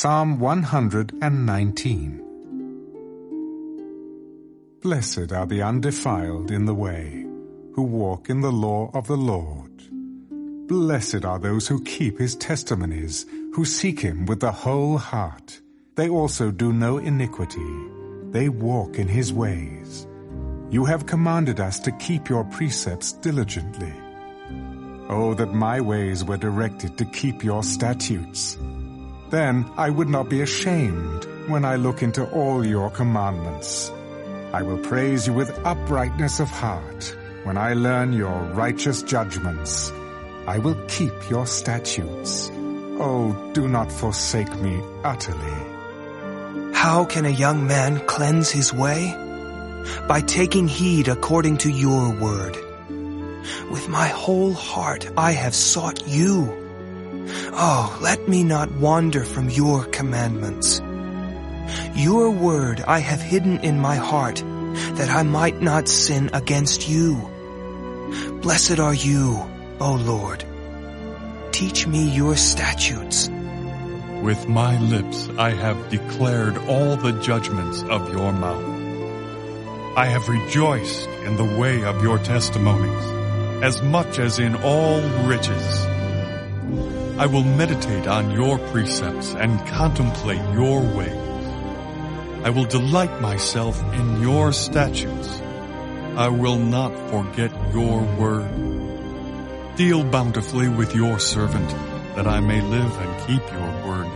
Psalm 119 Blessed are the undefiled in the way, who walk in the law of the Lord. Blessed are those who keep his testimonies, who seek him with the whole heart. They also do no iniquity. They walk in his ways. You have commanded us to keep your precepts diligently. Oh, that my ways were directed to keep your statutes. Then I would not be ashamed when I look into all your commandments. I will praise you with uprightness of heart when I learn your righteous judgments. I will keep your statutes. Oh, do not forsake me utterly. How can a young man cleanse his way? By taking heed according to your word. With my whole heart I have sought you. Oh, let me not wander from your commandments. Your word I have hidden in my heart, that I might not sin against you. Blessed are you, O Lord. Teach me your statutes. With my lips I have declared all the judgments of your mouth. I have rejoiced in the way of your testimonies, as much as in all riches. I will meditate on your precepts and contemplate your ways. I will delight myself in your statutes. I will not forget your word. Deal bountifully with your servant, that I may live and keep your word.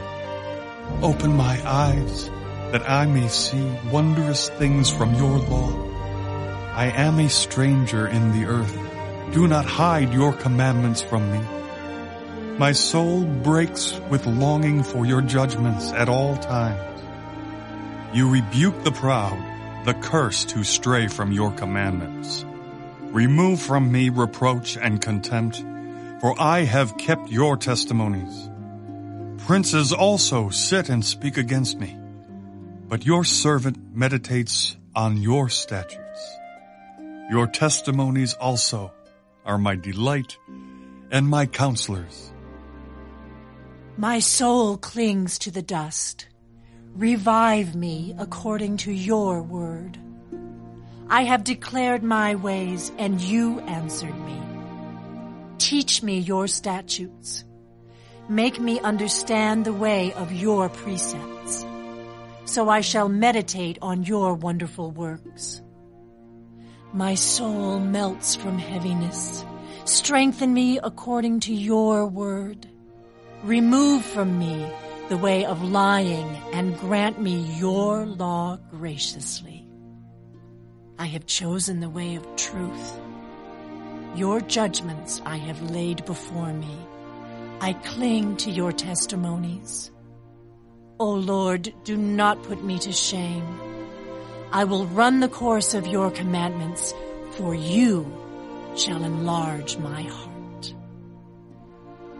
Open my eyes, that I may see wondrous things from your law. I am a stranger in the earth. Do not hide your commandments from me. My soul breaks with longing for your judgments at all times. You rebuke the proud, the cursed who stray from your commandments. Remove from me reproach and contempt, for I have kept your testimonies. Princes also sit and speak against me, but your servant meditates on your statutes. Your testimonies also are my delight and my counselors. My soul clings to the dust. Revive me according to your word. I have declared my ways, and you answered me. Teach me your statutes. Make me understand the way of your precepts, so I shall meditate on your wonderful works. My soul melts from heaviness. Strengthen me according to your word. Remove from me the way of lying and grant me your law graciously. I have chosen the way of truth. Your judgments I have laid before me. I cling to your testimonies. O Lord, do not put me to shame. I will run the course of your commandments, for you shall enlarge my heart.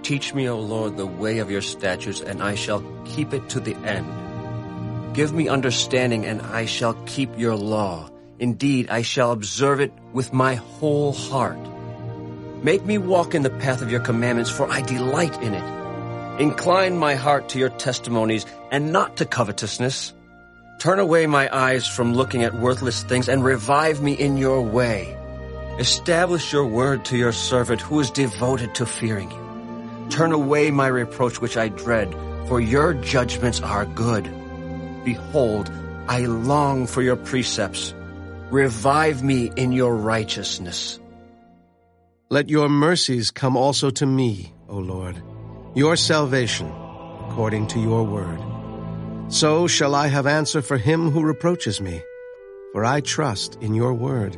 Teach me, O Lord, the way of your statutes, and I shall keep it to the end. Give me understanding, and I shall keep your law. Indeed, I shall observe it with my whole heart. Make me walk in the path of your commandments, for I delight in it. Incline my heart to your testimonies, and not to covetousness. Turn away my eyes from looking at worthless things, and revive me in your way. Establish your word to your servant who is devoted to fearing you. Turn away my reproach which I dread, for your judgments are good. Behold, I long for your precepts. Revive me in your righteousness. Let your mercies come also to me, O Lord, your salvation, according to your word. So shall I have answer for him who reproaches me, for I trust in your word.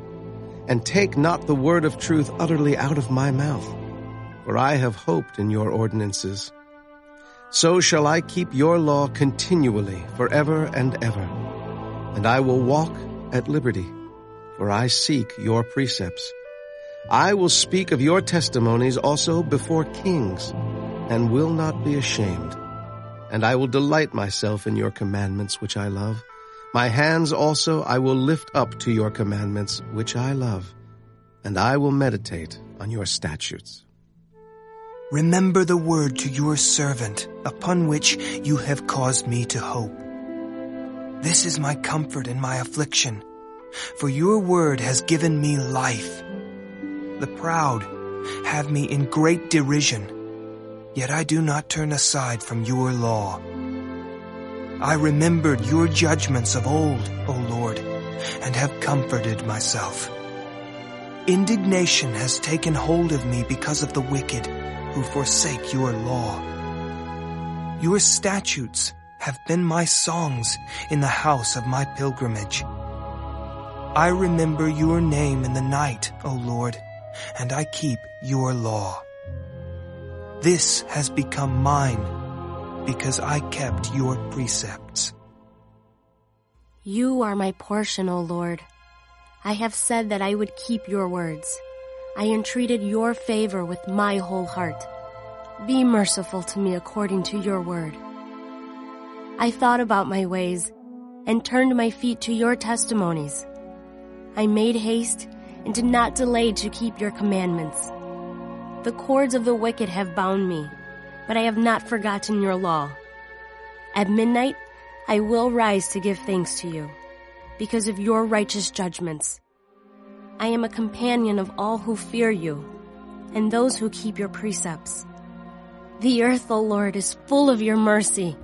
And take not the word of truth utterly out of my mouth for I have hoped in your ordinances. So shall I keep your law continually, forever and ever. And I will walk at liberty, for I seek your precepts. I will speak of your testimonies also before kings, and will not be ashamed. And I will delight myself in your commandments which I love. My hands also I will lift up to your commandments which I love, and I will meditate on your statutes. Remember the word to your servant, upon which you have caused me to hope. This is my comfort in my affliction, for your word has given me life. The proud have me in great derision, yet I do not turn aside from your law. I remembered your judgments of old, O Lord, and have comforted myself. Indignation has taken hold of me because of the wicked who forsake your law. Your statutes have been my songs in the house of my pilgrimage. I remember your name in the night, O Lord, and I keep your law. This has become mine because I kept your precepts. You are my portion, O Lord. I have said that I would keep your words. I entreated your favor with my whole heart. Be merciful to me according to your word. I thought about my ways and turned my feet to your testimonies. I made haste and did not delay to keep your commandments. The cords of the wicked have bound me, but I have not forgotten your law. At midnight, I will rise to give thanks to you because of your righteous judgments. I am a companion of all who fear you and those who keep your precepts. The earth, O Lord, is full of your mercy.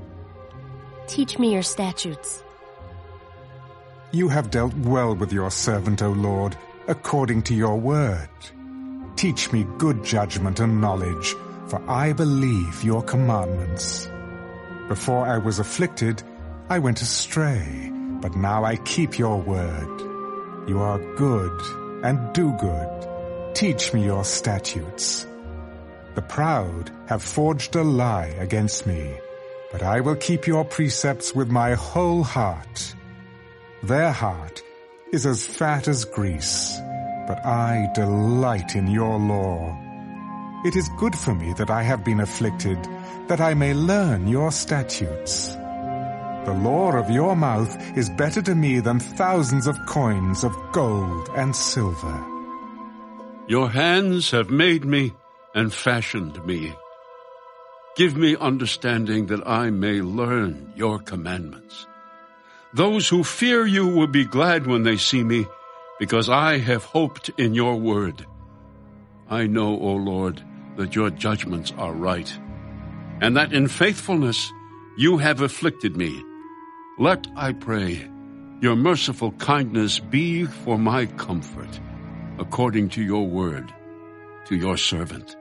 Teach me your statutes. You have dealt well with your servant, O Lord, according to your word. Teach me good judgment and knowledge, for I believe your commandments. Before I was afflicted, I went astray but now I keep your word. You are good and do good. Teach me your statutes. The proud have forged a lie against me, but I will keep your precepts with my whole heart. Their heart is as fat as grease, but I delight in your law. It is good for me that I have been afflicted, that I may learn your statutes. The law of your mouth is better to me than thousands of coins of gold and silver. Your hands have made me and fashioned me. Give me understanding that I may learn your commandments. Those who fear you will be glad when they see me, because I have hoped in your word. I know, O Lord, that your judgments are right, and that in faithfulness you have afflicted me. Let, I pray, your merciful kindness be for my comfort, according to your word, to your servant.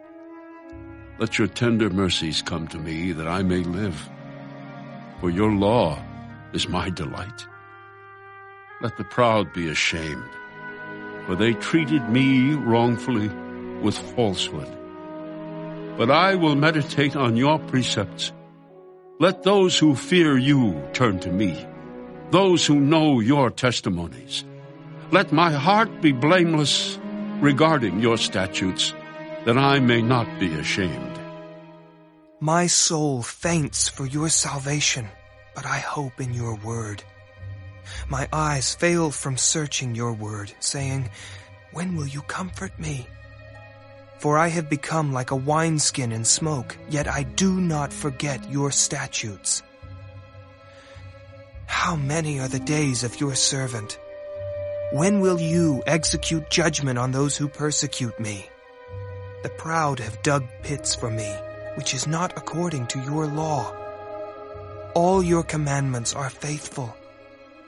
Let your tender mercies come to me that I may live, for your law is my delight. Let the proud be ashamed, for they treated me wrongfully with falsehood. But I will meditate on your precepts let those who fear you turn to me, those who know your testimonies. Let my heart be blameless regarding your statutes, that I may not be ashamed. My soul faints for your salvation, but I hope in your word. My eyes fail from searching your word, saying, When will you comfort me? For I have become like a wineskin in smoke, yet I do not forget your statutes. How many are the days of your servant? When will you execute judgment on those who persecute me? The proud have dug pits for me, which is not according to your law. All your commandments are faithful.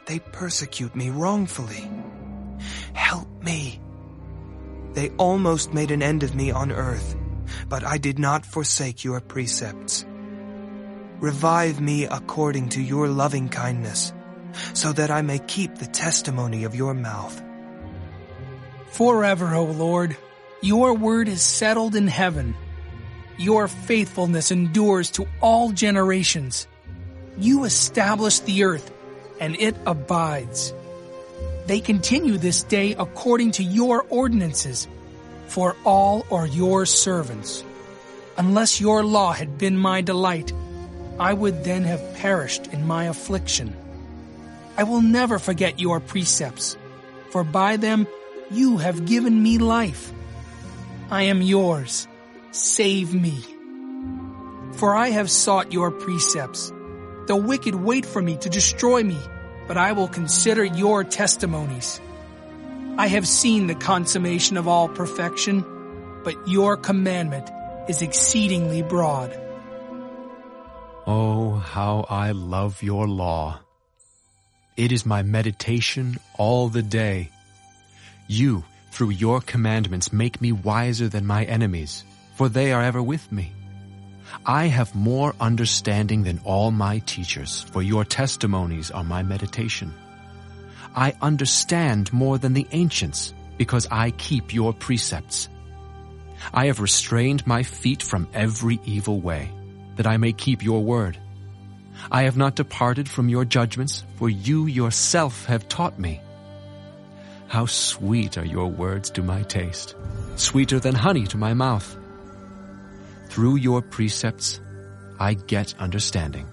They persecute me wrongfully. Help me they almost made an end of me on earth, but I did not forsake your precepts. Revive me according to your loving kindness, so that I may keep the testimony of your mouth. Forever, O Lord, your word is settled in heaven. Your faithfulness endures to all generations. You establish the earth, and it abides. They continue this day according to your ordinances, for all are your servants. Unless your law had been my delight, I would then have perished in my affliction. I will never forget your precepts, for by them you have given me life. I am yours, save me. For I have sought your precepts. The wicked wait for me to destroy me, but I will consider your testimonies. I have seen the consummation of all perfection, but your commandment is exceedingly broad. Oh, how I love your law. It is my meditation all the day. You, through your commandments, make me wiser than my enemies, for they are ever with me. I have more understanding than all my teachers, for your testimonies are my meditation. I understand more than the ancients, because I keep your precepts. I have restrained my feet from every evil way, that I may keep your word. I have not departed from your judgments, for you yourself have taught me. How sweet are your words to my taste, sweeter than honey to my mouth. Through your precepts, I get understanding.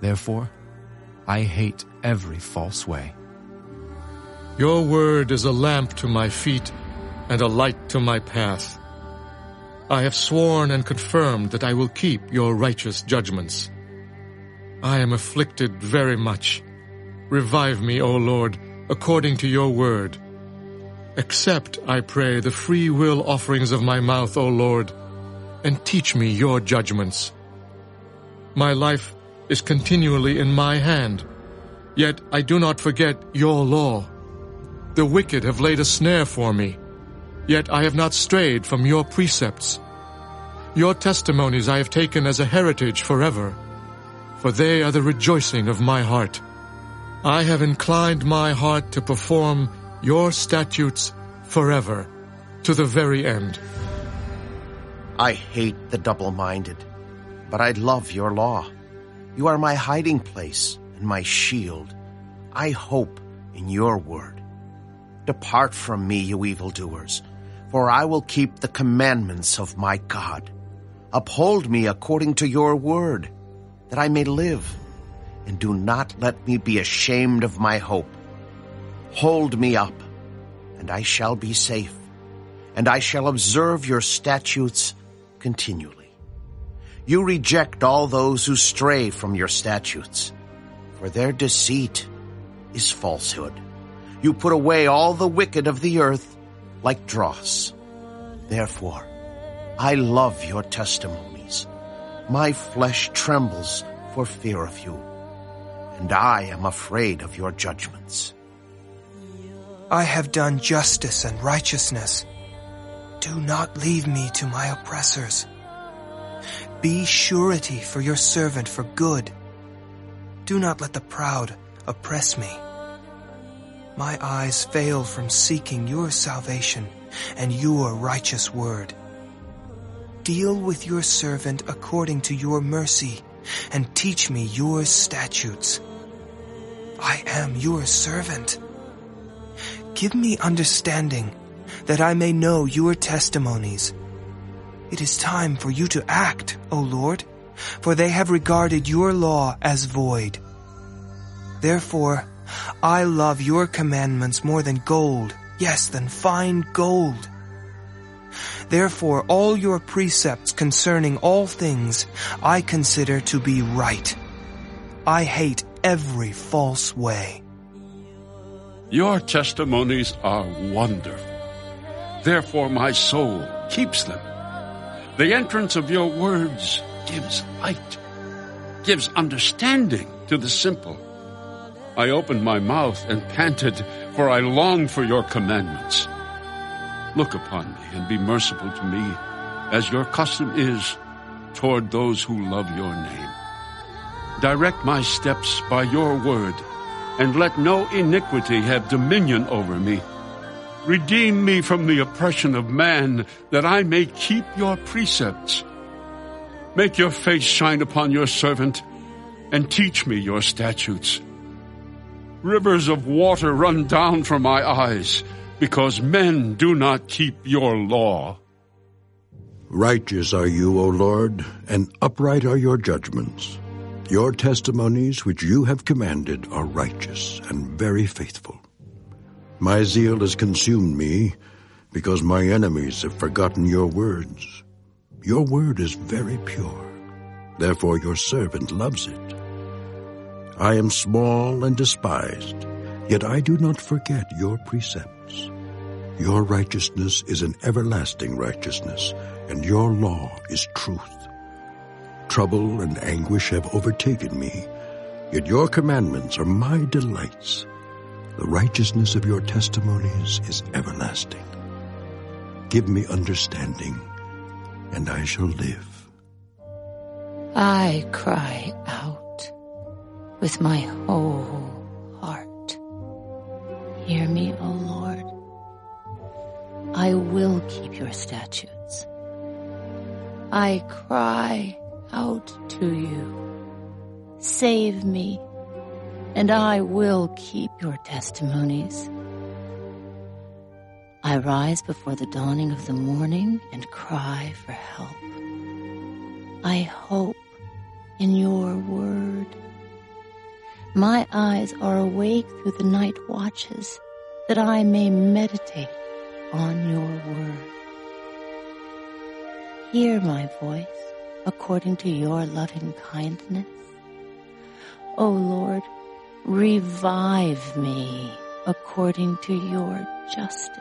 Therefore, I hate every false way. Your word is a lamp to my feet and a light to my path. I have sworn and confirmed that I will keep your righteous judgments. I am afflicted very much. Revive me, O Lord, according to your word. Accept, I pray, the free will offerings of my mouth, O Lord, and teach me your judgments. My life is continually in my hand, yet I do not forget your law. The wicked have laid a snare for me, yet I have not strayed from your precepts. Your testimonies I have taken as a heritage forever, for they are the rejoicing of my heart. I have inclined my heart to perform your statutes forever, to the very end. I hate the double-minded, but I love your law. You are my hiding place and my shield. I hope in your word. Depart from me, you evildoers, for I will keep the commandments of my God. Uphold me according to your word, that I may live, and do not let me be ashamed of my hope. Hold me up, and I shall be safe, and I shall observe your statutes continually. You reject all those who stray from your statutes, for their deceit is falsehood. You put away all the wicked of the earth like dross. Therefore, I love your testimonies. My flesh trembles for fear of you, and I am afraid of your judgments. I have done justice and righteousness. Do not leave me to my oppressors. Be surety for your servant for good. Do not let the proud oppress me. My eyes fail from seeking your salvation and your righteous word. Deal with your servant according to your mercy and teach me your statutes. I am your servant. Give me understanding that I may know your testimonies. It is time for you to act, O Lord, for they have regarded your law as void. Therefore, I love your commandments more than gold, yes, than fine gold. Therefore, all your precepts concerning all things I consider to be right. I hate every false way. Your testimonies are wonderful. Therefore my soul keeps them. The entrance of your words gives light, gives understanding to the simple. I opened my mouth and panted, for I long for your commandments. Look upon me and be merciful to me, as your custom is toward those who love your name. Direct my steps by your word, and let no iniquity have dominion over me. Redeem me from the oppression of man, that I may keep your precepts. Make your face shine upon your servant, and teach me your statutes. Rivers of water run down from my eyes, because men do not keep your law. Righteous are you, O Lord, and upright are your judgments. Your testimonies which you have commanded are righteous and very faithful. My zeal has consumed me, because my enemies have forgotten your words. Your word is very pure. Therefore your servant loves it. I am small and despised, yet I do not forget your precepts. Your righteousness is an everlasting righteousness, and your law is truth. Trouble and anguish have overtaken me, yet your commandments are my delights. The righteousness of your testimonies is everlasting. Give me understanding, and I shall live. I cry out with my whole heart. Hear me, O Lord. I will keep your statutes. I cry out to you. Save me, and I will keep your testimonies. I rise before the dawning of the morning and cry for help. I hope in your word. My eyes are awake through the night watches that I may meditate on your word. Hear my voice according to your loving kindness. O Lord, revive me according to your justice.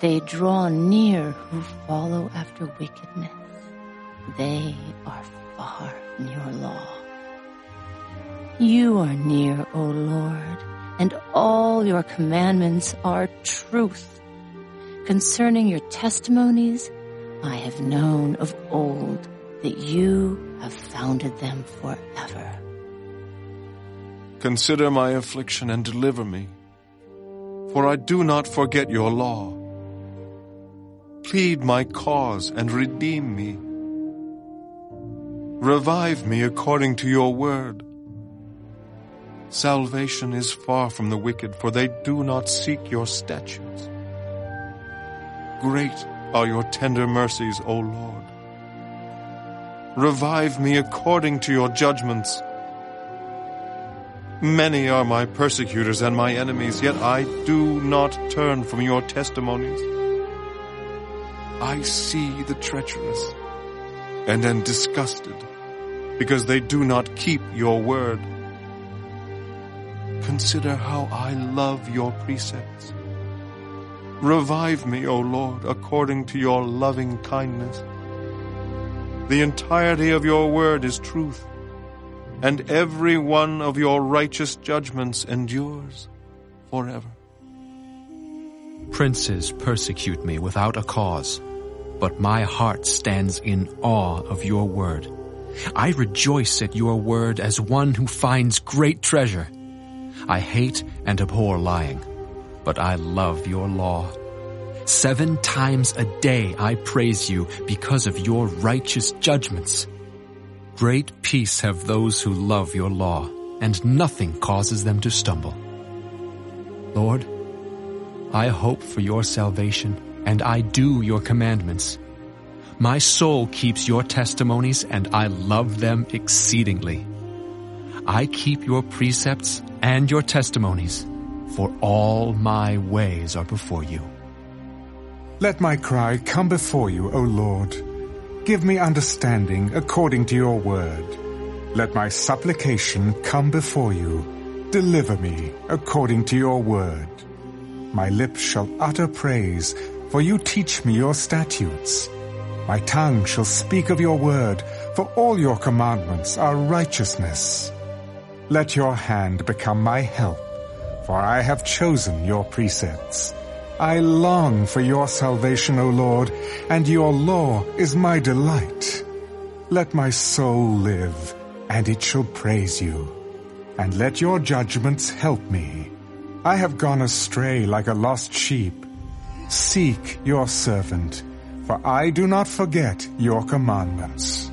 They draw near who follow after wickedness. They are far from your law. You are near, O Lord, and all your commandments are truth. Concerning your testimonies, I have known of old that you have founded them forever. Consider my affliction and deliver me, for I do not forget your law. Plead my cause and redeem me. Revive me according to your word. Salvation is far from the wicked, for they do not seek your statutes. Great are your tender mercies, O Lord. Revive me according to your judgments. Many are my persecutors and my enemies, yet I do not turn from your testimonies. I see the treacherous and am disgusted because they do not keep your word. Consider how I love your precepts. Revive me, O Lord, according to your loving kindness. The entirety of your word is truth, and every one of your righteous judgments endures forever. Princes persecute me without a cause, but my heart stands in awe of your word. I rejoice at your word as one who finds great treasure. I hate and abhor lying, but I love your law. Seven times a day I praise you because of your righteous judgments. Great peace have those who love your law, and nothing causes them to stumble. Lord, I hope for your salvation, and I do your commandments. My soul keeps your testimonies, and I love them exceedingly. I keep your precepts and your testimonies, for all my ways are before you. Let my cry come before you, O Lord. Give me understanding according to your word. Let my supplication come before you. Deliver me according to your word. My lips shall utter praise, for you teach me your statutes. My tongue shall speak of your word, for all your commandments are righteousness. Let your hand become my help, for I have chosen your precepts. I long for your salvation, O Lord, and your law is my delight. Let my soul live, and it shall praise you. And let your judgments help me. I have gone astray like a lost sheep. Seek your servant, for I do not forget your commandments.